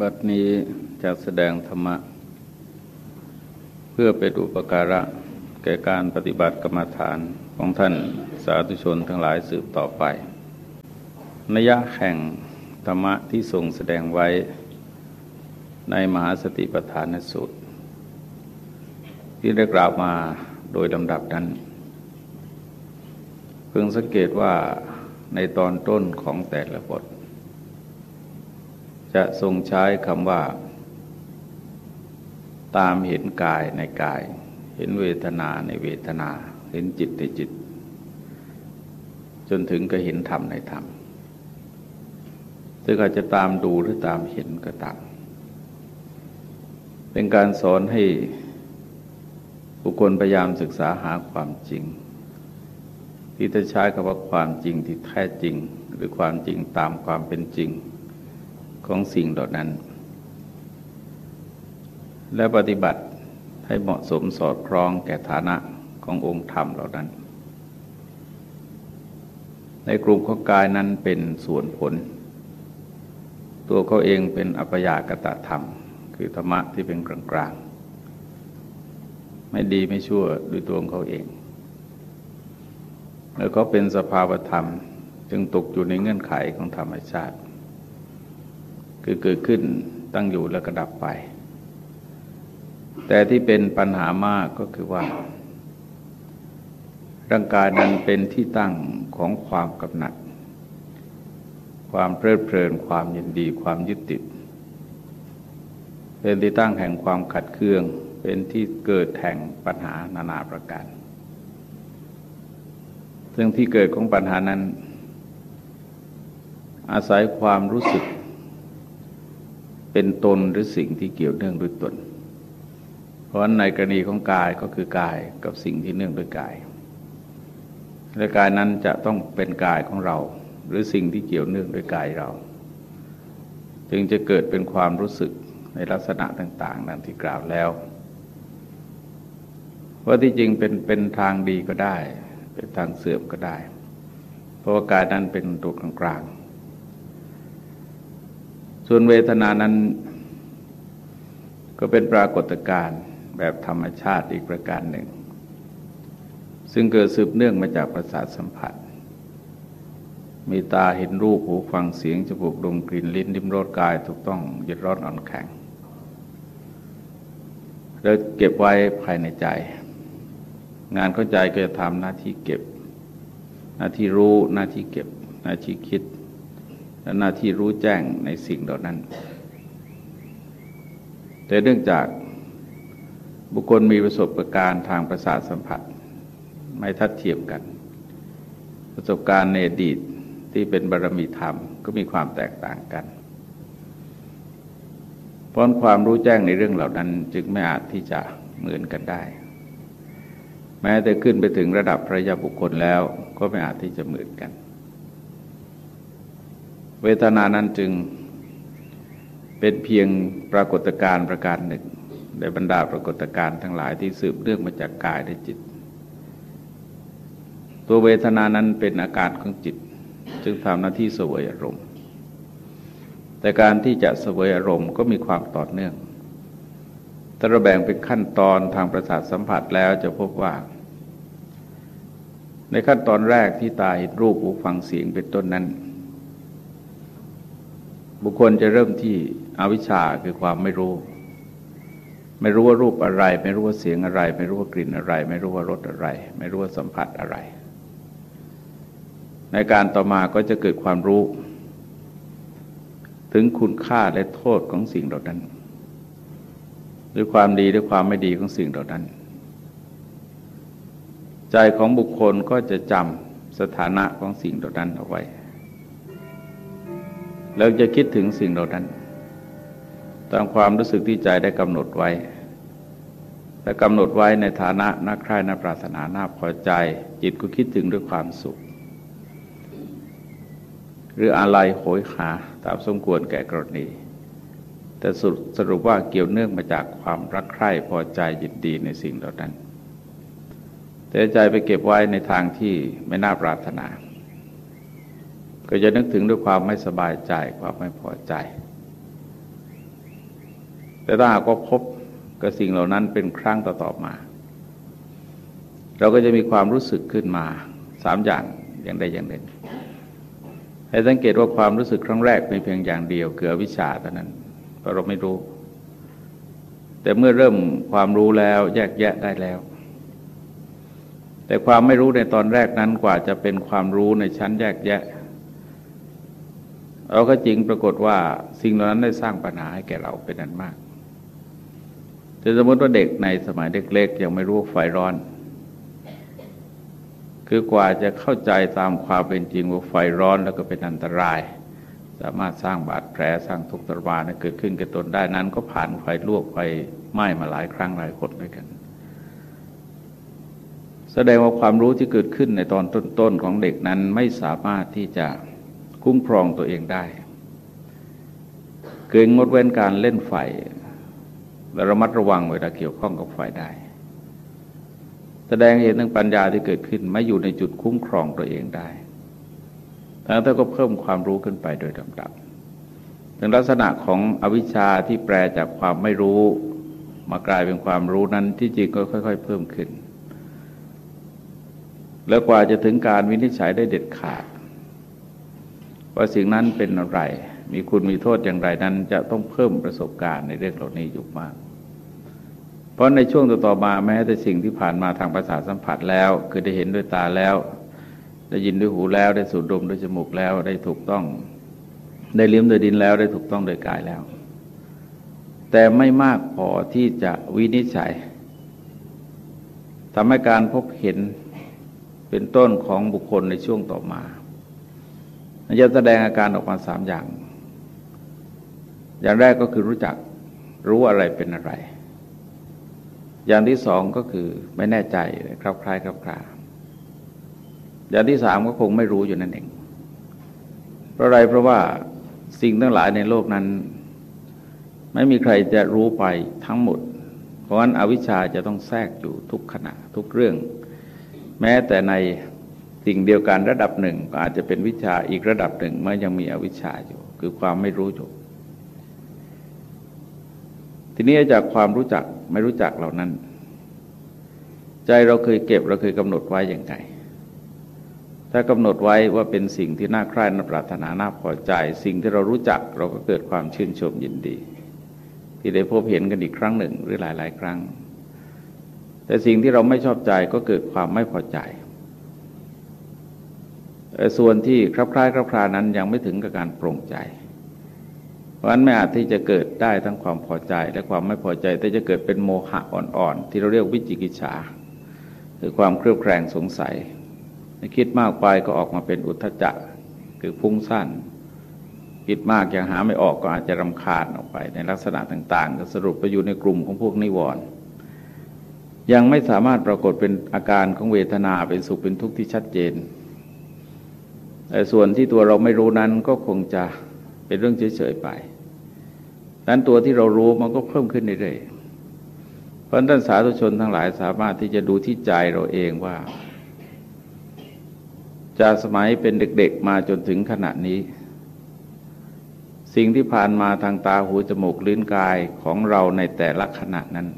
บัดนี้จะแสดงธรรมะ เพื่อเป็นอุปการะ แก่การปฏิบัติกรรมฐานของท่านสาธุชนทั้งหลายสืบต่อไปนยะแห่งธรรมะที่ทรงแสดงไว้ในมหาสติปัฏฐานสูตร ที่ได้กล่าวมาโดยลำดับนั้น เพิ่งสังเกตว่าในตอนต้นของแต่ละบท จะทรงใช้คำว่า ตามเห็นกายในกาย เห็นเวทนาในเวทนา เห็นจิตในจิต จนถึงก็เห็นธรรมในธรรมซึ่งอาจจะตามดูหรือตามเห็นก็ตาม เป็นการสอนให้บุคคลพยายามศึกษาหาความจริง ที่จะใช้คำว่าความจริงที่แท้จริง หรือความจริงตามความเป็นจริง ของสิ่งเหล่านั้น และปฏิบัติให้เหมาะสมสอดคล้องแก่ฐานะขององค์ธรรมเหล่านั้น ในกลุ่มของกายนั้นเป็นส่วนผล ตัวเขาเองเป็นอัปยากตะธรรม คือธรรมะที่เป็นกลางๆ ไม่ดีไม่ชั่วด้วยตัวของเขาเองแล้วก็เป็นสภาวธรรม จึงตกอยู่ในเงื่อนไขของธรรมชาติ คือเกิดขึ้นตั้งอยู่แล้วก็ดับไป แต่ที่เป็นปัญหามากก็คือว่า ร่างกายนั้นเป็นที่ตั้งของความกำหนัด ความเพลิดเพลินความยินดีความยึดติด เป็นที่ตั้งแห่งความขัดเคือง เป็นที่เกิดแห่งปัญหานานาประการ ซึ่งที่เกิดของปัญหานั้น อาศัยความรู้สึก เป็นตนหรือสิ่งที่เกี่ยวเนื่องด้วยตน เพราะในกรณีของกายก็คือกายกับสิ่งที่เนื่องด้วยกาย และกายนั้นจะต้องเป็นกายของเรา หรือสิ่งที่เกี่ยวเนื่องด้วยกายเรา จึงจะเกิดเป็นความรู้สึกในลักษณะต่างๆนั้นที่กล่าวแล้ว ว่าที่จริงเป็นเป็นทางดีก็ได้ เป็นทางเสื่อมก็ได้ เพราะว่ากายนั้นเป็นตัวกลาง ส่วนเวทนานั้นก็เป็นปรากฏการณ์แบบธรรมชาติอีกประการหนึ่ง ซึ่งเกิดสืบเนื่องมาจากประสาทสัมผัส มีตาเห็นรูปหูฟังเสียงจมูกดมกลิ่นลิ้นดิ้มรสกายถูกต้องยึดร้อนอ่อนแข็ง แล้วเก็บไว้ภายในใจ งานเข้าใจก็จะทำหน้าที่เก็บ หน้าที่รู้หน้าที่เก็บ หน้าที่คิด และหน้าที่รู้แจ้งในสิ่งเหล่านั้น แต่เนื่องจากบุคคลมีประสบการณ์ทางประสาทสัมผัส ไม่ทัดเทียมกัน ประสบการณ์ในอดีตที่เป็นบารมีธรรมก็มีความแตกต่างกันเพราะความรู้แจ้งในเรื่องเหล่านั้นจึงไม่อาจที่จะเหมือนกันได้ แม้แต่ขึ้นไปถึงระดับพระยาบุคคลแล้วก็ไม่อาจที่จะเหมือนกัน เวทนานั้นจึงเป็นเพียงปรากฏการณ์ประการหนึ่งในบรรดาปรากฏการณ์ทั้งหลายที่สืบเรื่องมาจากกายและจิต ตัวเวทนานั้นเป็นอาการของจิต จึงทำหน้าที่สวยอารมณ์ แต่การที่จะสวยอารมณ์ก็มีความต่อเนื่องถ้าเราแบ่งเป็นขั้นตอนทางประสาทสัมผัสแล้วจะพบว่า ในขั้นตอนแรกที่ตาเห็นรูปหูฟังเสียงเป็นต้นนั้น บุคคลจะเริ่มที่อวิชชาคือความไม่รู้ ไม่รู้ว่ารูปอะไร ไม่รู้ว่าเสียงอะไร ไม่รู้ว่ากลิ่นอะไร ไม่รู้ว่ารสอะไร ไม่รู้ว่าสัมผัสอะไร ในการต่อมาก็จะเกิดความรู้ ถึงคุณค่าและโทษของสิ่งเหล่านั้นหรือความดีหรือความไม่ดีของสิ่งเหล่านั้น ใจของบุคคลก็จะจำสถานะของสิ่งเหล่านั้นเอาไว้ เราจะคิดถึงสิ่งเหล่านั้น ตามความรู้สึกที่ใจได้กำหนดไว้ และกำหนดไว้ในฐานะนักใคร่นักปรารถนาหน่าพอใจ จิตก็คิดถึงด้วยความสุข หรืออะไรโหยหาตามสมควรแก่กรณีแต่สรุปว่าเกี่ยวเนื่องมาจากความรักใคร่พอใจยินดีในสิ่งเหล่านั้น แต่ใจไปเก็บไว้ในทางที่ไม่น่าปรารถนา ก็จะนึกถึงด้วยความไม่สบายใจความไม่พอใจ แต่ถ้าหากว่าพบกับสิ่งเหล่านั้นเป็นครั้งต่อๆมา เราก็จะมีความรู้สึกขึ้นมาสามอย่างอย่างใดอย่างหนึ่งให้สังเกตว่าความรู้สึกครั้งแรกเป็นเพียงอย่างเดียวเกือวิชาเท่านั้นเพราะเราไม่รู้ แต่เมื่อเริ่มความรู้แล้วแยกแยะได้แล้ว แต่ความไม่รู้ในตอนแรกนั้นกว่าจะเป็นความรู้ในชั้นแยกแยะ เราก็จริงปรากฏว่าสิ่งเหล่านั้นได้สร้างปัญหาให้แก่เราเป็นอันมากแต่สมมติว่าเด็กในสมัยเล็กๆยังไม่รู้ไฟร้อน คือกว่าจะเข้าใจตามความเป็นจริงว่าไฟร้อนแล้วก็เป็นอันตราย สามารถสร้างบาดแผลสร้างทุกข์ทรมานเกิดขึ้นกับตนได้นั้น ก็ผ่านไฟลวกไฟไหม้มาหลายครั้งหลายคนด้วยกันแสดงว่าความรู้ที่เกิดขึ้นในตอนต้นๆของเด็กนั้นไม่สามารถที่จะ คุ้มครองตัวเองได้เกินงดเว้นการเล่นไฟและระมัดระวังเวลาเกี่ยวข้องกับไฟได้ แสดงเห็นถึงปัญญาที่เกิดขึ้นไม่อยู่ในจุดคุ้มครองตัวเองได้ทั้งแต่ก็เพิ่มความรู้ขึ้นไปโดยลำดับถึงลักษณะของอวิชชาที่แปลจากความไม่รู้ มากลายเป็นความรู้นั้นที่จริงก็ค่อย ๆ เพิ่มขึ้น แล้วกว่าจะถึงการวินิจฉัยได้เด็ดขาด ว่าสิ่งนั้นเป็นอะไร มีคุณมีโทษอย่างไรนั้น จะต้องเพิ่มประสบการณ์ในเรื่องเหล่านี้อยู่มาก เพราะในช่วงต่อมาแม้แต่สิ่งที่ผ่านมาทางประสาทสัมผัสแล้ว คือได้เห็นด้วยตาแล้ว ได้ยินด้วยหูแล้ว ได้สูดดมด้วยจมูกแล้ว ได้ถูกต้อง ได้ลิ้มโดยดินแล้ว ได้ถูกต้องโดยกายแล้ว แต่ไม่มากพอที่จะวินิจฉัยทำให้การพบเห็นเป็นต้นของบุคคลในช่วงต่อมา จะแสดงอาการออกมาสามอย่าง อย่างแรกก็คือรู้จักรู้อะไรเป็นอะไร อย่างที่สองก็คือไม่แน่ใจคลับคล้ายคลับคลาอย่างที่สามก็คงไม่รู้อยู่นั่นเอง เพราะอะไรเพราะว่าสิ่งทั้งหลายในโลกนั้น ไม่มีใครจะรู้ไปทั้งหมด เพราะฉะนั้นอวิชชาจะต้องแทรกอยู่ทุกขณะทุกเรื่อง แม้แต่ใน สิ่งเดียวกันระดับหนึ่งก็อาจจะเป็นวิชาอีกระดับหนึ่งมันยังมีอวิชชาอยู่ คือความไม่รู้อยู่ ทีนี้จากความรู้จักไม่รู้จักเหล่านั้น ใจเราเคยเก็บเราเคยกำหนดไว้อย่างไรถ้ากำหนดไว้ว่าเป็นสิ่งที่น่าใคร่น่าปรารถนาน่าพอใจ สิ่งที่เรารู้จักเราก็เกิดความชื่นชมยินดี ที่ได้พบเห็นกันอีกครั้งหนึ่งหรือหลาย ๆ ครั้ง แต่สิ่งที่เราไม่ชอบใจก็เกิดความไม่พอใจ ส่วนที่คลับคล้ายคลับคลานั้นยังไม่ถึงกับการโปร่งใจ เพราะฉะนั้นไม่อาจที่จะเกิดได้ทั้งความพอใจและความไม่พอใจ แต่จะเกิดเป็นโมหะอ่อนๆ ที่เราเรียกวิจิกิจฉาคือความเครือบแคลงสงสัยคิดมากไปก็ออกมาเป็นอุทธจักคือพุ่งสั้นคิดมากยังหาไม่ออกก็อาจจะรำคาญออกไป ในลักษณะต่างๆก็สรุปไปอยู่ในกลุ่มของพวกนิวรณ์ยังไม่สามารถปรากฏเป็นอาการของเวทนาเป็นสุขเป็นทุกข์ที่ชัดเจน ส่วนที่ตัวเราไม่รู้นั้นก็คงจะเป็นเรื่องเฉยๆไป นั้นตัวที่เรารู้มันก็เพิ่มขึ้นเรื่อยๆเพราะท่านสาธุชนทั้งหลายสามารถที่จะดูที่ใจเราเองว่าจากสมัยเป็นเด็กๆมาจนถึงขณะนี้ สิ่งที่ผ่านมาทางตาหูจมูกลิ้นกายของเราในแต่ละขณะนั้น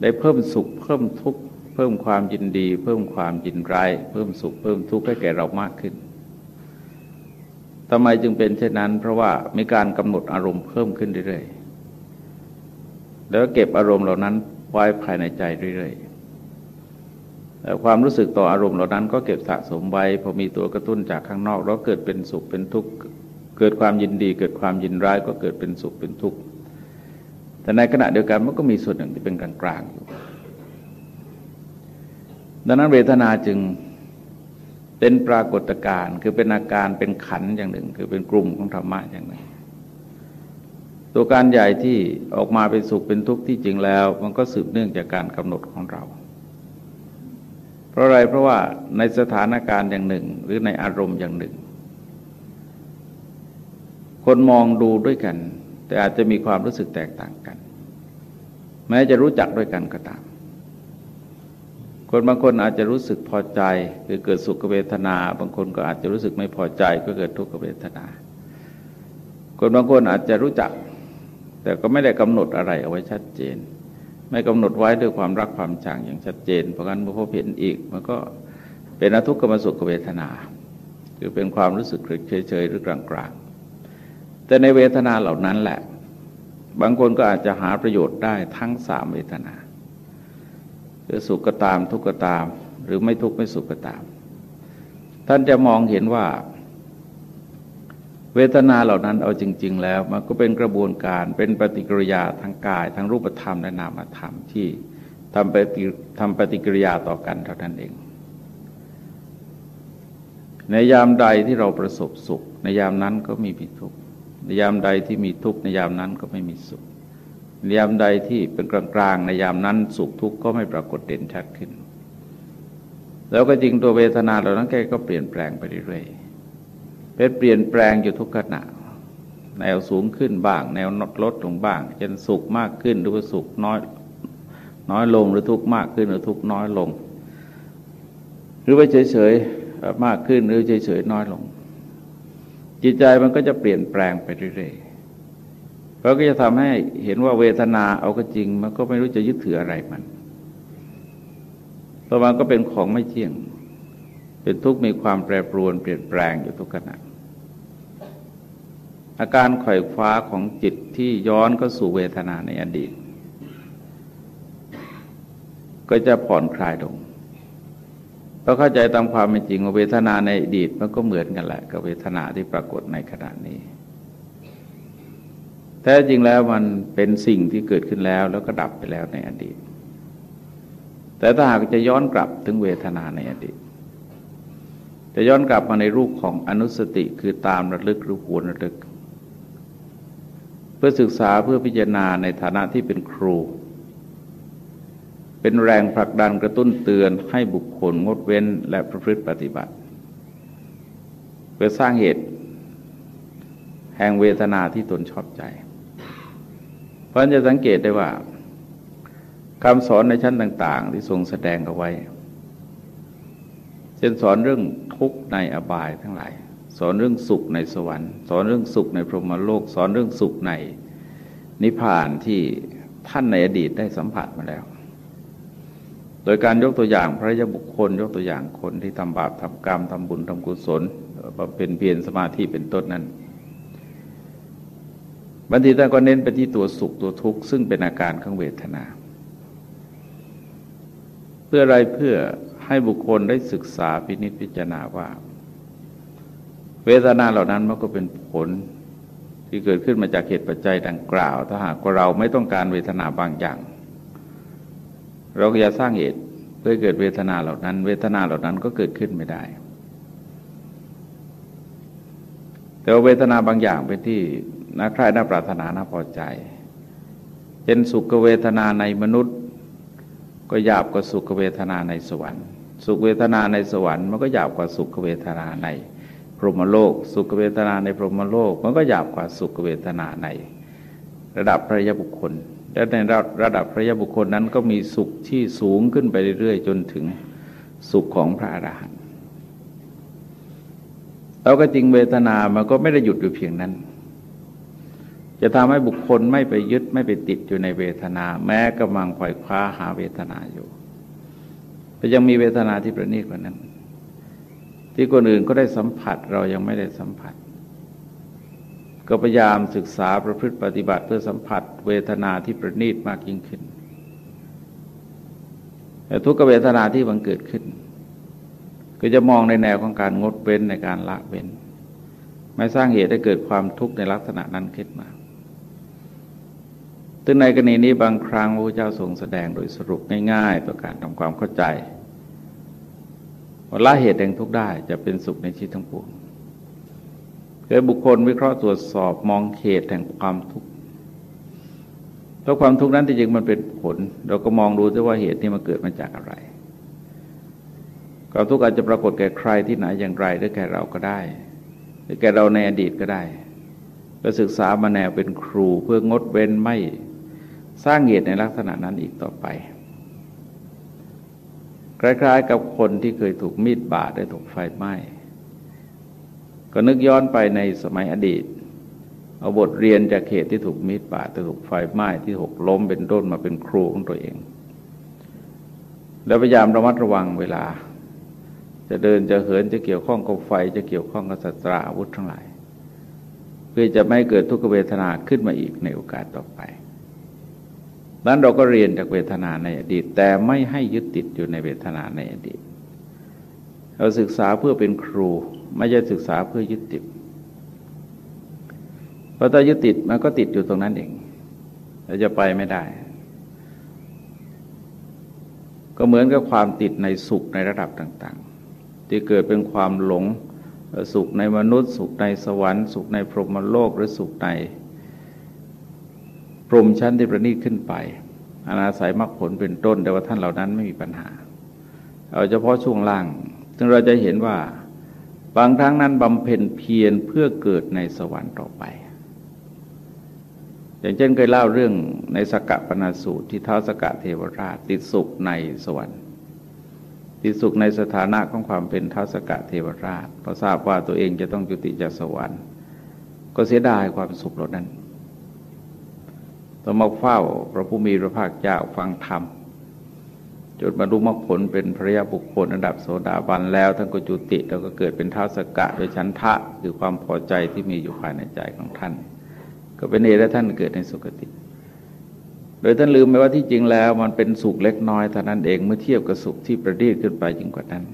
ได้เพิ่มสุขเพิ่มทุกข์ พิ่มความยินดี เพิ่มความยินร้าย เพิ่มสุขเพิ่มทุกข์ให้แก่เรามากขึ้นทำไมจึงเป็นเช่นนั้น เพราะว่ามีการกำหนดอารมณ์เพิ่มขึ้นเรื่อยๆแล้วเก็บอารมณ์เหล่านั้นไว้ภายในใจเรื่อยๆแต่ความรู้สึกต่ออารมณ์เหล่านั้นก็เก็บสะสมไว้พอมีตัวกระตุ้นจากข้างนอก แล้วเกิดเป็นสุขเป็นทุกข์เกิดความยินดี เกิดความยินร้ายก็เกิดเป็นสุขเป็นทุกข์แต่ในขณะเดียวกันมันก็มีส่วนหนึ่งที่เป็นกลางๆอยู่ ดังนั้นเวทนาจึงเป็นปรากฏการณ์คือเป็นอาการเป็นขันอย่างหนึ่ง คือเป็นกลุ่มของธรรมะอย่างหนึ่ง ตัวการใหญ่ที่ออกมาเป็นสุขเป็นทุกข์ที่จริงแล้ว มันก็สืบเนื่องจากการกำหนดของเรา เพราะอะไรเพราะว่าในสถานการณ์อย่างหนึ่ง หรือในอารมณ์อย่างหนึ่ง คนมองดูด้วยกัน แต่อาจจะมีความรู้สึกแตกต่างกัน แม้จะรู้จักด้วยกันก็ตาม คนบางคนอาจจะรู้สึกพอใจคือเกิดสุขเวทนา บางคนก็อาจจะรู้สึกไม่พอใจก็เกิดทุกขเวทนา คนบางคนอาจจะรู้จัก แต่ก็ไม่ได้กำหนดอะไรเอาไว้ชัดเจน ไม่กำหนดไว้ด้วยความรักความชังอย่างชัดเจน เพราะงั้นเมื่อพบเห็นอีกมันก็เป็นอทุกขมสุขเวทนาคือเป็นความรู้สึกเฉยๆหรือกลางๆ แต่ในเวทนาเหล่านั้นแหละ บางคนก็อาจจะหาประโยชน์ได้ทั้งสามเวทนา คือสุขก็ตามทุกข์ก็ตาม หรือไม่ทุกข์ไม่สุขก็ตาม ท่านจะมองเห็นว่า เวทนาเหล่านั้นเอาจริง ๆ แล้วมันก็เป็นกระบวนการเป็นปฏิกิริยาทางกายทั้งรูปธรรมและนามธรรมที่ทำปฏิทำปฏิกิริยาต่อกันเท่านั้นเอง ในยามใดที่เราประสบสุข ในยามนั้นก็มีมีทุกข์ในยามใดที่มีทุกข์ในยามนั้นก็ไม่มีสุข ยามใดที่เป็นกลางๆ ในยามนั้นสุขทุกข์ก็ไม่ปรากฏเด่นชัดขึ้น แล้วก็จริงตัวเวทนาเหล่านั้นแกก็เปลี่ยนแปลงไปเรื่อยๆเป็นเปลี่ยนแปลงอยู่ทุกขณะแนวสูงขึ้นบ้าง แนวนดลดลงบ้างจนสุขมากขึ้นหรือว่าสุขน้อยน้อยลงหรือทุกข์มากขึ้นหรือทุกข์น้อยลง หรือว่าเฉยๆมากขึ้นหรือเฉยๆน้อยลง จิตใจมันก็จะเปลี่ยนแปลงไปเรื่อยๆ เราก็จะทำให้เห็นว่าเวทนาเอาก็จริง มันก็ไม่รู้จะยึดถืออะไรมันเพราะมันก็เป็นของไม่เที่ยง เป็นทุกข์มีความแปรปรวนเปลี่ยนแปลงอยู่ทุกขณะอาการไขว่คว้าของจิตที่ย้อนก็สู่เวทนาในอดีต ก็จะผ่อนคลายลงเราเข้าใจตามความเป็นจริงว่าเวทนาในอดีตมันก็เหมือนกันแหละกับเวทนาที่ปรากฏในขณะนี้ ท้จริงแล้วมันเป็นสิ่งที่เกิดขึ้นแล้วแล้วก็ดับไปแล้วในอดีต แต่ถ้าหากจะย้อนกลับถึงเวทนาในอดีต จะย้อนกลับมาในรูปของอนุสติคือตามระลึกหรือหวนระลึก เพื่อศึกษาเพื่อพิจารณาในฐานะที่เป็นครู เป็นแรงผลักดันกระตุ้นเตือนให้บุคคลงดเว้นและประพฤติปฏิบัติ เพื่อสร้างเหตุแห่งเวทนาที่ตนชอบใจ ราะจะสังเกตได้ว่าคำสอนในชั้นต่าง ๆ ที่ทรงแสดงเอาไว้เช่นสอนเรื่องทุกข์ในอบายทั้งหลาย สอนเรื่องสุขในสวรรค์ สอนเรื่องสุขในพรหมโลก สอนเรื่องสุขในนิพพานที่ท่านในอดีตได้สัมผัสมาแล้ว โดยการยกตัวอย่างพระยบุคคล ยกตัวอย่างคนที่ทำบาปทำกรรมทำบุญทำกุศลบำเพ็ญเพียรสมาธิเป็นต้นนั้น บางทีท่านก็เน้นไปที่ตัวสุขตัวทุกข์ซึ่งเป็นอาการของเวทนา เพื่ออะไรเพื่อให้บุคคลได้ศึกษาพินิจพิจารณาว่า เวทนาเหล่านั้นมันก็เป็นผลที่เกิดขึ้นมาจากเหตุปัจจัยดังกล่าว ถ้าหากว่าเราไม่ต้องการเวทนาบางอย่าง เราก็จะสร้างเหตุเพื่อเกิดเวทนาเหล่านั้น เวทนาเหล่านั้นก็เกิดขึ้นไม่ได้ แต่ว่าเวทนาบางอย่างเป็นที่ น่าใคร่น่าปรารถนาน่าพอใจเป็นสุขเวทนาในมนุษย์ ก็หยาบกว่าสุขเวทนาในสวรรค์ สุขเวทนาในสวรรค์มันก็หยาบกว่าสุขเวทนาในพรหมโลก สุขเวทนาในพรหมโลก มันก็หยาบกว่าสุขเวทนาใน ระดับพระยบุคคล และในระดับพระยบุคคลนั้นก็มีสุขที่สูงขึ้นไปเรื่อยๆ จนถึงสุขของพระอรหันต์เราก็จริงเวทนามันก็ไม่ได้หยุดอยู่เพียงนั้น จะทำให้บุคคลไม่ไปยึดไม่ไปติดอยู่ในเวทนา แม้กำลังไขว่คว้าหาเวทนาอยู่แต่ยังมีเวทนาที่ประณีตกว่านั้น ที่คนอื่นก็ได้สัมผัสเรายังไม่ได้สัมผัส ก็พยายามศึกษาประพฤติปฏิบัติเพื่อสัมผัส เวทนาที่ประณีตมากยิ่งขึ้นแต่ทุกเวทนาที่บังเกิดขึ้น ก็จะมองในแนวของการงดเว้นในการละเว้น ไม่สร้างเหตุให้เกิดความทุกข์ในลักษณะนั้นขึ้นมา ถึงในกรณีนี้บางครั้งพระเจ้าทรงแสดงโดยสรุปง่าย ๆ ต่อการทำความเข้าใจว่าละเหตุแห่งทุกข์ได้จะเป็นสุขในชีวิตทั้งปวงคือบุคคลวิเคราะห์ตรวจสอบมองเหตุแห่งความทุกข์เพราะความทุกข์นั้นจริงมันเป็นผล เราก็มองดูด้วยว่าเหตุที่มันเกิดมาจากอะไรความทุกข์อาจจะปรากฏแก่ใครที่ไหนอย่างไรหรือแก่เราก็ได้ หรือแก่เราในอดีตก็ได้ ก็ศึกษามาแนวเป็นครูเพื่องดเว้นไม่ สร้างเหตุในลักษณะนั้นอีกต่อไปคล้ายๆ กับคนที่เคยถูกมีดบาดได้ถูกไฟไหม้ก็นึกย้อนไปในสมัยอดีต เอาบทเรียนจากเหตุที่ถูกมีดบาดที่ถูกไฟไหม้ที่ถูกล้มเป็นต้นมาเป็นครูของตัวเอง แล้วพยายามระมัดระวังเวลา จะเดินจะเหินจะเกี่ยวข้องกับไฟ จะเกี่ยวข้องกับสัตราอาวุธทั้งหลาย เพื่อจะไม่เกิดทุกขเวทนาขึ้นมาอีกในโอกาสต่อไป นั้นเราก็เรียนจากเวทนาในอดีต แต่ไม่ให้ยึดติดอยู่ในเวทนาในอดีต เราศึกษาเพื่อเป็นครู ไม่ใช่ศึกษาเพื่อยึดติดเพราะถ้ายึดติดมันก็ติดอยู่ตรงนั้นเองเราจะไปไม่ได้ ก็เหมือนกับความติดในสุขในระดับต่าง ๆ ที่เกิดเป็นความหลงสุขในมนุษย์ สุขในสวรรค์ สุขในพรหมโลกหรือสุขใน พรมชั้นที่ประณีตขึ้นไปอนาศัยมรรคผลเป็นต้น แต่ว่าท่านเหล่านั้นไม่มีปัญหา เอาเฉพาะช่วงล่าง ซึ่งเราจะเห็นว่าบางครั้งนั้นบำเพ็ญเพียรเพื่อเกิดในสวรรค์ต่อไป อย่างเช่นเคยเล่าเรื่องในสกปนาสูตรที่เท้าสกะเทวราชติดสุขในสวรรค์ ติดสุขในสถานะของความเป็นเท้าสกะเทวราชเพราะทราบว่าตัวเองจะต้องจุติจากสวรรค์ ก็เสียดายความสุขเหล่านั้น ต้องมาเฝ้าพระผู้มีพระภาคเจ้าฟังธรรมจนบรรลุมรรคผลเป็นพระยาบุคคลระดับโสดาบันแล้วท่านก็จุติแล้วก็เกิดเป็นเท้าสกะโดยชั้นทะคือความพอใจที่มีอยู่ภายในใจของท่าน ก็เป็นเหตุให้ท่านเกิดในสุคติ โดยท่านลืมไปว่าที่จริงแล้วมันเป็นสุขเล็กน้อยเท่านั้นเองเมื่อเทียบกับสุขที่ประดีขึ้นไปยิ่งกว่านั้น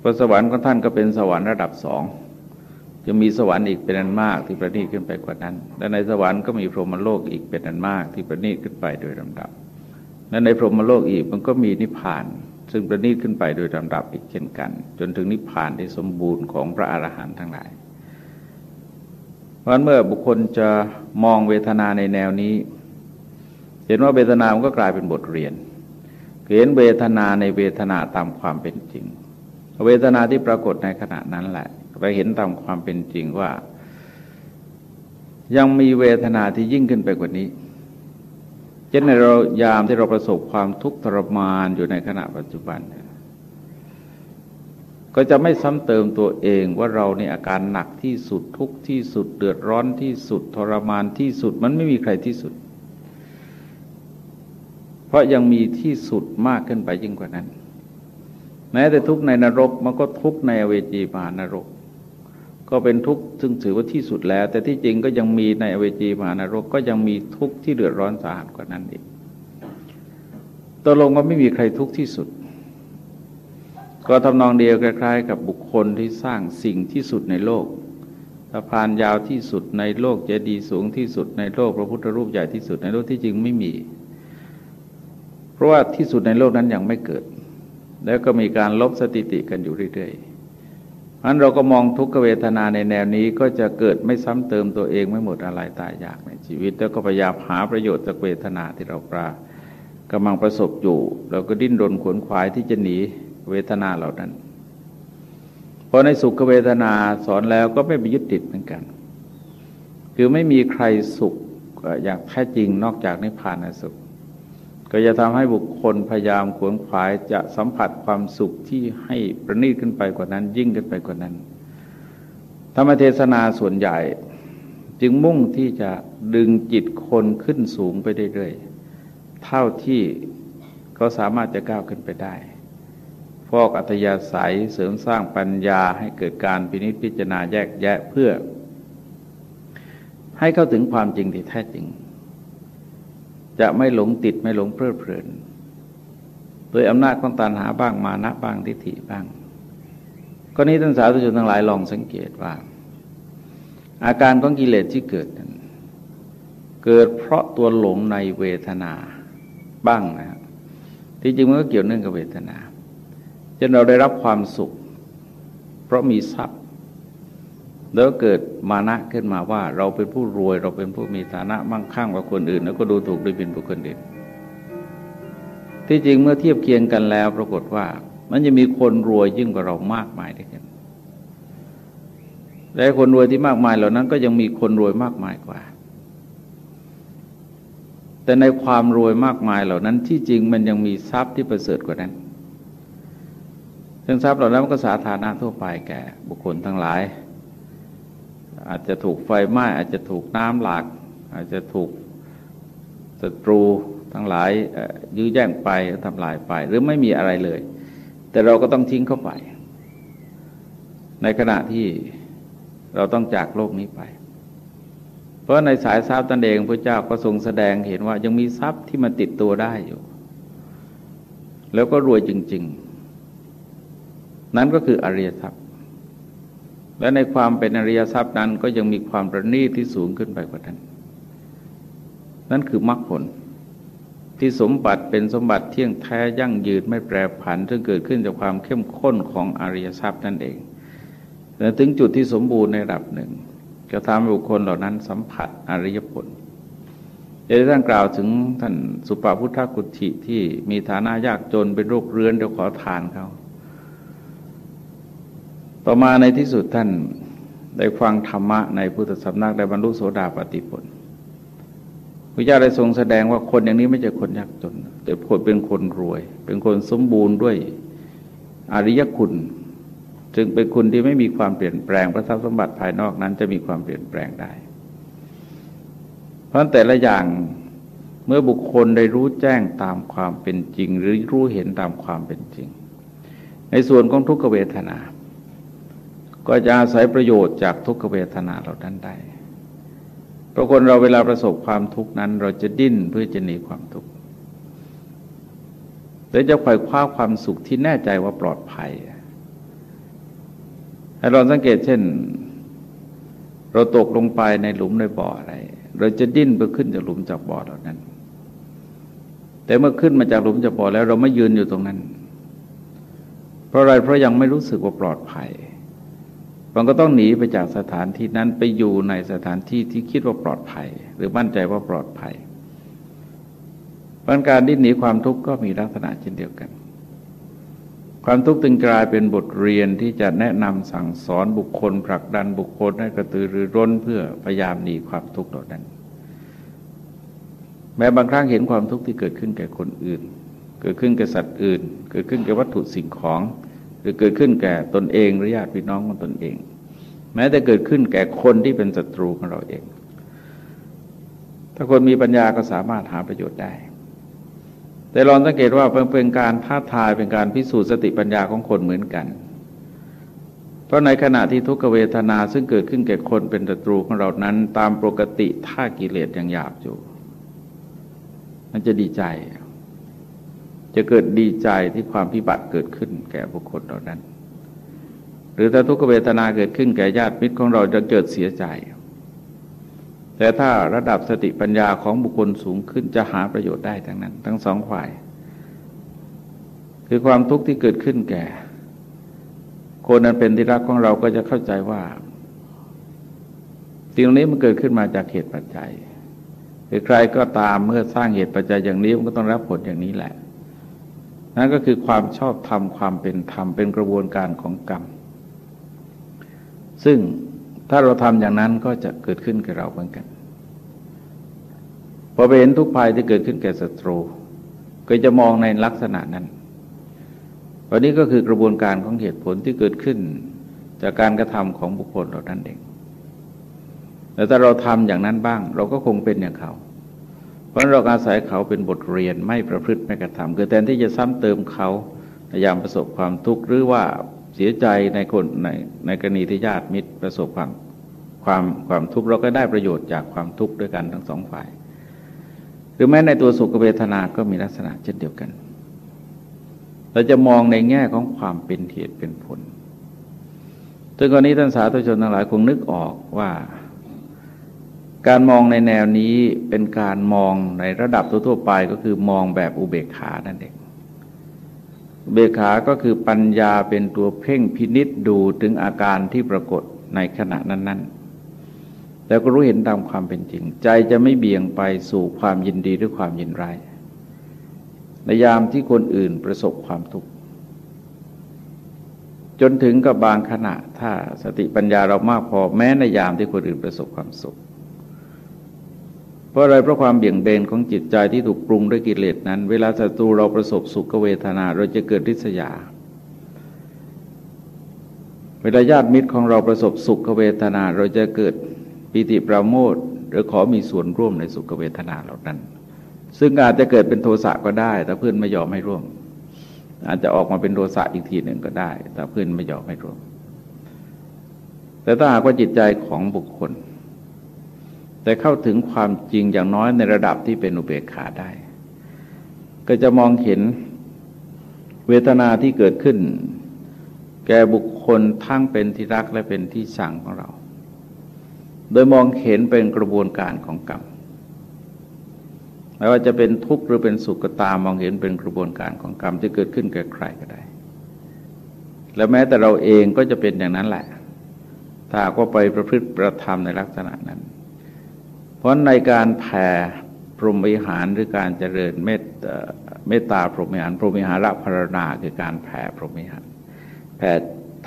พระสวรรค์ของท่านก็เป็นสวรรค์ระดับสอง จะมีสวรรค์อีกเป็นอันมากที่ประณีตขึ้นไปกว่านั้น และในสวรรค์ก็มีพรหมโลกอีกเป็นอันมากที่ประณีตขึ้นไปโดยลำดับ และในพรหมโลกอีกมันก็มีนิพพาน ซึ่งประณีตขึ้นไปโดยลำดับอีกเช่นกัน จนถึงนิพพานที่สมบูรณ์ของพระอรหันต์ทั้งหลาย เพราะเมื่อบุคคลจะมองเวทนาในแนวนี้ เห็นว่าเวทนามันก็กลายเป็นบทเรียนเห็นเวทนาในเวทนาตามความเป็นจริง เวทนาที่ปรากฏในขณะนั้นแหละ ไปเห็นตามความเป็นจริงว่า ยังมีเวทนาที่ยิ่งขึ้นไปกว่านี้เช่นในเรายามที่เราประสบความทุกข์ทรมานอยู่ในขณะปัจจุบันเก็จะไม่ซ้ำเติมตัวเองว่าเราในอาการหนักที่สุดทุกที่สุดเดือดร้อนที่สุดทรมานที่สุดมันไม่มีใครที่สุด เพราะยังมีที่สุดมากขึ้นไปยิ่งกว่านั้นแม้แต่ทุกในนรกมันก็ทุกในเวจีมานรก ก็เป็นทุกข์ซึ่งถือว่าที่สุดแล้ว แต่ที่จริงก็ยังมีในอเวจีมานรกก็ยังมีทุกข์ที่เดือดร้อนสาหัสกว่านั้นอีกตัวลงว่าไม่มีใครทุกข์ที่สุด ก็ทำนองเดียวคล้ายๆ กับบุคคลที่สร้างสิ่งที่สุดในโลกสะพานยาวที่สุดในโลกเจดีย์สูงที่สุดในโลกพระพุทธรูปใหญ่ที่สุดในโลกที่จริงไม่มี เพราะว่าที่สุดในโลกนั้นยังไม่เกิด แล้วก็มีการลบสถิติกันอยู่เรื่อยๆ นั้นเราก็มองทุกขเวทนาในแนวนี้ก็จะเกิดไม่ซ้ำเติมตัวเองไม่หมดอะไรตายอยากในชีวิต แล้วก็พยายามหาประโยชน์จากเวทนาที่เราปรากำลังประสบอยู่เราก็ดิ้นรนขวนขวายที่จะหนีเวทนาเหล่านั้นพอในสุขเวทนาสอนแล้วก็ไม่ไปยึดติดเหมือนกัน คือไม่มีใครสุขอย่างแท้จริงนอกจากนิพพานสุข ก็จะทำให้บุคคลพยายามขวนขวายจะสัมผัสความสุขที่ให้ประณีตขึ้นไปกว่านั้น ยิ่งขึ้นไปกว่านั้น ธรรมเทศนาส่วนใหญ่ จึงมุ่งที่จะดึงจิตคนขึ้นสูงไปเรื่อยๆเท่าที่เขาสามารถจะก้าวขึ้นไปได้ฟอกอัตยาศัยเสริมสร้างปัญญาให้เกิดการพินิจพิจารณาแยกแยะเพื่อ ให้เข้าถึงความจริงที่แท้จริง จะไม่หลงติดไม่หลงเพลิดเพลิน โดยอำนาจของตันหาบ้างมานะบ้างทิฏฐิบ้างก็นี้ท่านสาธุชนทั้งหลายลองสังเกตว่า อาการของกิเลสที่เกิดนั้นเกิดเพราะตัวหลงในเวทนาบ้างนะที่จริงมันก็เกี่ยวเนื่องกับเวทนาจนเราได้รับความสุข เพราะมีทรัพย์ แล้วเกิดมานะขึ้นมาว่าเราเป็นผู้รวย เราเป็นผู้มีฐานะมั่งคั่งกว่าคนอื่น แล้วก็ดูถูกด้วยเป็นบุคคลอื่นที่จริงเมื่อเทียบเคียงกันแล้ว ปรากฏว่า มันจะมีคนรวยยิ่งกว่าเรามากมายด้วยกันและคนรวยที่มากมายเหล่านั้น ก็ยังมีคนรวยมากมายกว่า แต่ในความรวยมากมายเหล่านั้น ที่จริงมันยังมีทรัพย์ที่ประเสริฐกว่านั้นซึ่งทรัพย์เหล่านั้นก็สาธารณะทั่วไปแก่บุคคลทั้งหลาย อาจจะถูกไฟไหม้อาจจะถูกน้ำหลาก อาจจะถูกศัตรูทั้งหลายยื้อแย่งไปทำลายไป หรือไม่มีอะไรเลย แต่เราก็ต้องทิ้งเข้าไป ในขณะที่เราต้องจากโลกนี้ไป เพราะในสายทรัพย์ตันเองพระเจ้าก็ทรงแสดงเห็นว่ายังมีทรัพย์ที่มันติดตัวได้อยู่ แล้วก็รวยจริง ๆ นั้นก็คืออริยทรัพย์ และในความเป็นอริยทรัพย์นั้นก็ยังมีความประณีตที่สูงขึ้นไปกว่านั้นนั่นคือมรรคผล ที่สมบัติเป็นสมบัติเที่ยงแท้ยั่งยืนไม่แปรผัน ซึ่งเกิดขึ้นจากความเข้มข้นของอริยทรัพย์นั่นเองแต่ถึงจุดที่สมบูรณ์ในระดับหนึ่งจะทำให้บุคคลเหล่านั้นสัมผัสอริยผลเจะได้ท่านกล่าวถึงท่านสุปาพุทธกุฏิที่มีฐานะยากจนเป็นโรคเรื้อนเดี๋ยวขอทานเขา ต่อมาในที่สุดท่านได้ฟังธรรมะในพุทธสำนักได้บรรลุโสดาปติผลพระเจ้าได้ทรงแสดงว่าคนอย่างนี้ไม่ใช่คนยากจน แต่คนเป็นคนรวย เป็นคนสมบูรณ์ด้วยอริยคุณ จึงเป็นคุณที่ไม่มีความเปลี่ยนแปลงพระทรัพย์สมบัติภายนอกนั้น จะมีความเปลี่ยนแปลงได้ เพราะแต่ละอย่างเมื่อบุคคลได้รู้แจ้งตามความเป็นจริง หรือรู้เห็นตามความเป็นจริง ในส่วนของทุกขเวทนา ก็จะอาศัยประโยชน์จากทุกขเวทนาเหล่านั้นได้เพราะคนเราเวลาประสบความทุกข์นั้น เราจะดิ้นเพื่อจะหนีความทุกข์และจะไขว่คว้าความสุขที่แน่ใจว่าปลอดภัยให้เราสังเกตเช่น เราตกลงไปในหลุมในบ่ออะไร เราจะดิ้นเพื่อขึ้นจากหลุมจากบ่อเหล่านั้น แต่เมื่อขึ้นมาจากหลุมจากบ่อแล้ว เราไม่ยืนอยู่ตรงนั้น เพราะอะไรเพราะยังไม่รู้สึกว่าปลอดภัย มันก็ต้องหนีไปจากสถานที่นั้นไปอยู่ในสถานที่ที่คิดว่าปลอดภัย หรือมั่นใจว่าปลอดภัยการดิ้นหนีความทุกข์ก็มีลักษณะเช่นเดียวกัน ความทุกข์จึงกลายเป็นบทเรียนที่จะแนะนำสั่งสอนบุคคลผลักดันบุคคลให้กระตือรือร้นเพื่อพยายามหนีความทุกข์เหล่านั้น แม้บางครั้งเห็นความทุกข์ที่เกิดขึ้นแก่คนอื่น เกิดขึ้นแก่สัตว์อื่น เกิดขึ้นแก่วัตถุสิ่งของ หรือเกิดขึ้นแก่ตนเองหรือญาติพี่น้องของตนเอง แม้แต่เกิดขึ้นแก่คนที่เป็นศัตรูของเราเอง ถ้าคนมีปัญญาก็สามารถหาประโยชน์ได้ แต่ลองสังเกตว่าเป็นการท้าทายเป็นการพิสูจน์สติปัญญาของคนเหมือนกัน เพราะในขณะที่ทุกขเวทนาซึ่งเกิดขึ้นแก่คนเป็นศัตรูของเรานั้น ตามปกติท่ากิเลสยังหยาบอยู่มันจะดีใจ จะเกิดดีใจที่ความพิบัติเกิดขึ้นแก่บุคคลเหล่านั้น หรือถ้าทุกขเวทนาเกิดขึ้นแก่ญาติมิตรของเราจะเกิดเสียใจ แต่ถ้าระดับสติปัญญาของบุคคลสูงขึ้นจะหาประโยชน์ได้ทั้งนั้น ทั้งสองฝ่าย คือความทุกข์ที่เกิดขึ้นแก่ คนนั้นเป็นที่รักของเราก็จะเข้าใจว่าสิ่งนี้มันเกิดขึ้นมาจากเหตุปัจจัยคือใครก็ตามเมื่อสร้างเหตุปัจจัยอย่างนี้มันก็ต้องรับผลอย่างนี้แหละ นั่นก็คือความชอบธรรมความเป็นธรรมเป็นกระบวนการของกรรม ซึ่งถ้าเราทำอย่างนั้นก็จะเกิดขึ้นกับเราเหมือนกันพอไปเห็นทุกภัยที่เกิดขึ้นแก่ศัตรู ก็จะมองในลักษณะนั้นวันนี้ก็คือกระบวนการของเหตุผลที่เกิดขึ้น จากการกระทำของบุคคลเรานั้นเองแต่ถ้าเราทำอย่างนั้นบ้าง เราก็คงเป็นอย่างเขา ราะเราอาศัยเขาเป็นบทเรียนไม่ประพฤติไม่กระทำคือแทนที่จะซ้ำเติมเขาพยายามประสบความทุกข์หรือว่าเสียใจในคนในในกรณีที่ญาติมิตรประสบความความความทุกข์เราก็ได้ประโยชน์จากความทุกข์ด้วยกันทั้งสองฝ่าย หรือแม้ในตัวสุขเวทนาก็มีลักษณะเช่นเดียวกัน เราจะมองในแง่ของความเป็นเหตุเป็นผลซึ่งกรณีท่านสาธุชนทั้งหลายคงนึกออกว่า การมองในแนวนี้เป็นการมองในระดับทั่วๆไปก็คือมองแบบอุเบกขานั่นเองเบกขาก็คือปัญญาเป็นตัวเพ่งพินิษดูถึงอาการที่ปรากฏในขณะนั้น ๆ แล้วก็รู้เห็นตามความเป็นจริง ใจจะไม่เบี่ยงไปสู่ความยินดีหรือความยินร้ายในยามที่คนอื่นประสบความทุกข์จนถึงกับบางขณะถ้าสติปัญญาเรามากพอแม้ในยามที่คนอื่นประสบความสุข เพราะอะไรเพราะความเบี่ยงเบนของจิตใจที่ถูกปรุงด้วยกิเลสนั้น เวลาศัตรูเราประสบสุขเวทนาเราจะเกิดริษยา เวลาญาติมิตรของเราประสบสุขเวทนาเราจะเกิดปิติประโมทหรือขอมีส่วนร่วมในสุขเวทนาเหล่านั้น ซึ่งอาจจะเกิดเป็นโทสะก็ได้ถ้าเพื่อนไม่ยอมให้ร่วม อาจจะออกมาเป็นโทสะอีกทีหนึ่งก็ได้ถ้าเพื่อนไม่ยอมให้ร่วม แต่ถ้าหากว่าจิตใจของบุคคล แต่เข้าถึงความจริงอย่างน้อยในระดับที่เป็นอุเบกขาได้ ก็จะมองเห็นเวทนาที่เกิดขึ้น แก่บุคคลทั้งเป็นที่รักและเป็นที่ชังของเรา โดยมองเห็นเป็นกระบวนการของกรรมไม่ว่าจะเป็นทุกข์หรือเป็นสุขก็ตามมองเห็นเป็นกระบวนการของกรรมที่เกิดขึ้นแก่ใครก็ได้ แล้วแม้แต่เราเองก็จะเป็นอย่างนั้นแหละ ถ้าก็ไปประพฤติประธรรมในลักษณะนั้น เพราะในการแผ่พรหมวิหารหรือการเจริญเมตเมตตาพรหมวิหาร พรหมวิหารพารณาคือการแผ่พรหมวิหารแผ่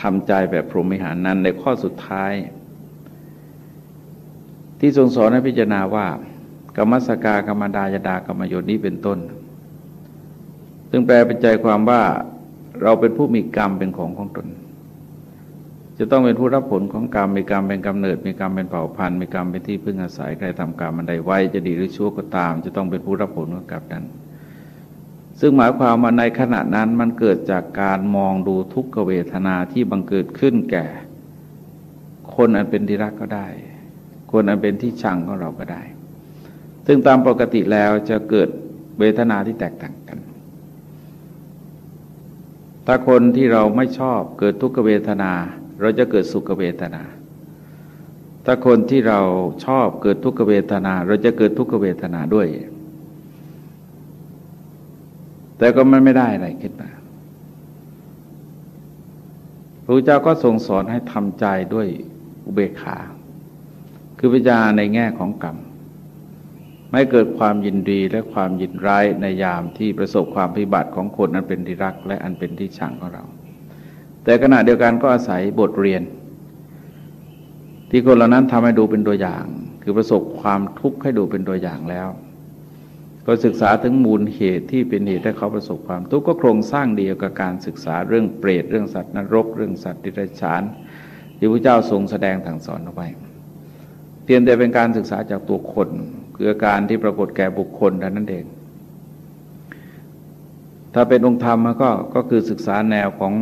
ทำใจแบบพรหมวิหารนั้นในข้อสุดท้าย ที่ทรงสอนให้พิจารณาว่ากรรมสกากรรมดายดากรรมโยนี้เป็นต้น ซึ่งแปลเป็นใจความว่าเราเป็นผู้มีกรรมเป็นของของตน จะต้องเป็นผู้รับผลของกรรมมีกรรมเป็นกำเนิด มีกรรมเป็นเผ่าพันธุ์มีกรรมเป็นที่พึ่งอาศัยใครทำกรรมมันใดไว้ จะดีหรือชั่วก็ตาม จะต้องเป็นผู้รับผลของกรรมนั้น ซึ่งหมายความว่าในขณะนั้นมันเกิดจากการมองดูทุกขเวทนาที่บังเกิดขึ้นแก่ คนอันเป็นที่รักก็ได้ คนอันเป็นที่ชังของเราก็ได้ ซึ่งตามปกติแล้วจะเกิดเวทนาที่แตกต่างกันถ้าคนที่เราไม่ชอบเกิดทุกขเวทนา เราจะเกิดสุขเวทนา ถ้าคนที่เราชอบเกิดทุกขเวทนา เราจะเกิดทุกขเวทนาด้วย แต่ก็มันไม่ได้อะไรขึ้นมาพระเจ้าก็ทรงสอนให้ทำใจด้วยอุเบกขา คือพิจารณาในแง่ของกรรมไม่เกิดความยินดีและความยินร้ายในยามที่ประสบความพิบัติของคนนั้นเป็นที่รักและอันเป็นที่ชังของเรา แต่ขณะเดียวกันก็อาศัยบทเรียน ที่คนเหล่านั้นทำให้ดูเป็นตัวอย่าง คือประสบความทุกข์ให้ดูเป็นตัวอย่างแล้ว ก็ศึกษาถึงมูลเหตุที่เป็นเหตุให้เขาประสบความทุกข์ก็โครงสร้างเดียวกับการศึกษาเรื่องเปรตเรื่องสัตว์นรก เรื่องสัตว์ดิรัจฉานที่พระเจ้าทรงแสดงทางสอนเอาไว้เพียงแต่เป็นการศึกษาจากตัวคนคืออาการที่ปรากฏแก่บุคคลเท่านั้นเอง ถ้าเป็นองค์ธรรมก็ก็คือศึกษาแนวของ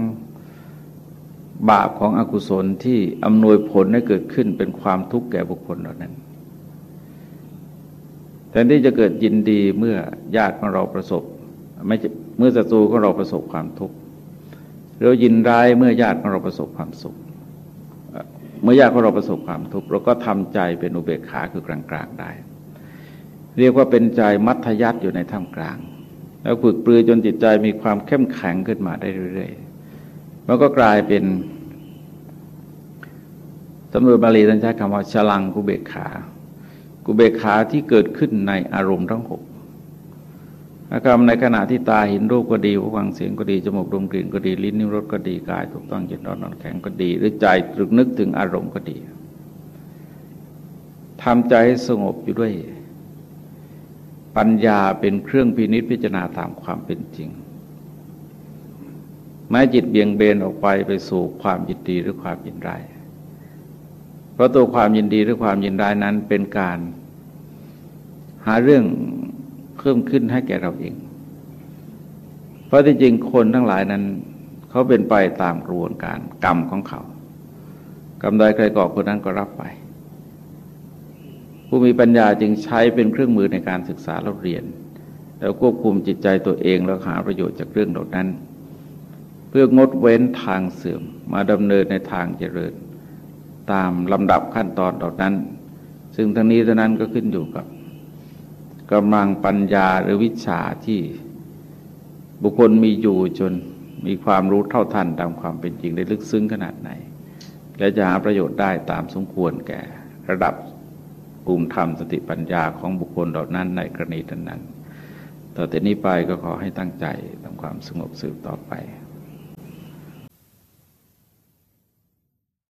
บาปของอกุศลที่อำนวยผลให้เกิดขึ้นเป็นความทุกข์แก่บุคคลเหล่านั้นแต่ที่จะเกิดยินดีเมื่อญาติของเราประสบไม่เมื่อศัตรูของเราประสบความทุกข์เรายินร้ายเมื่อญาติของเราประสบความสุข เมื่อญาติของเราประสบความทุกข์เราก็ทำใจเป็นอุเบกขาคือกลางๆได้ เรียกว่าเป็นใจมัธยัติอยู่ในท่ามกลาง แล้วฝึกปลือจนจิตใจมีความเข้มแข็งขึ้นมาได้เรื่อยๆ มันก็กลายเป็นสำนวนบาลีท่านใช้คำว่าฉลังกุเบกขา กุเบกขาที่เกิดขึ้นในอารมณ์ทั้งหกอาการในขณะที่ตาเห็นรูปก็ดีหูฟังเสียงก็ดีจมูกดมกลิ่นก็ดีลิ้นนิ้วรสก็ดีกายถูกต้องเย็นร้อนนอนแข็งก็ดี หรือใจตรึกนึกถึงอารมณ์ก็ดีทำใจให้สงบอยู่ด้วย ปัญญาเป็นเครื่องพินิจพิจารณาตามความเป็นจริง แม้จิตเบี่ยงเบนออกไปไปสู่ความยินดีหรือความยินร้ายเพราะตัวความยินดีหรือความยินร้ายนั้นเป็นการ หาเรื่องเพิ่มขึ้นให้แก่เราเอง เพราะที่จริงคนทั้งหลายนั้น เขาเป็นไปตามกระบวนการกรรมของเขา กรรมใดใครก่อคนนั้นก็รับไป ผู้มีปัญญาจึงใช้เป็นเครื่องมือในการศึกษาเราเรียน แล้วควบคุมจิตใจตัวเองแล้วหาประโยชน์จากเรื่องเหล่านั้น เพื่องดเว้นทางเสื่อมมาดำเนินในทางเจริญ ตามลำดับขั้นตอนเหล่านั้น ซึ่งทั้งนี้ทั้งนั้นก็ขึ้นอยู่กับกำลังปัญญาหรือวิชาที่บุคคลมีอยู่จนมีความรู้เท่าทันตามความเป็นจริงได้ลึกซึ้งขนาดไหน และจะหาประโยชน์ได้ตามสมควรแก่ระดับภูมิธรรมสติปัญญาของบุคคลเหล่านั้นในกรณีนั้นต่อแต่นี้ไปก็ขอให้ตั้งใจทำความสงบสืบต่อไป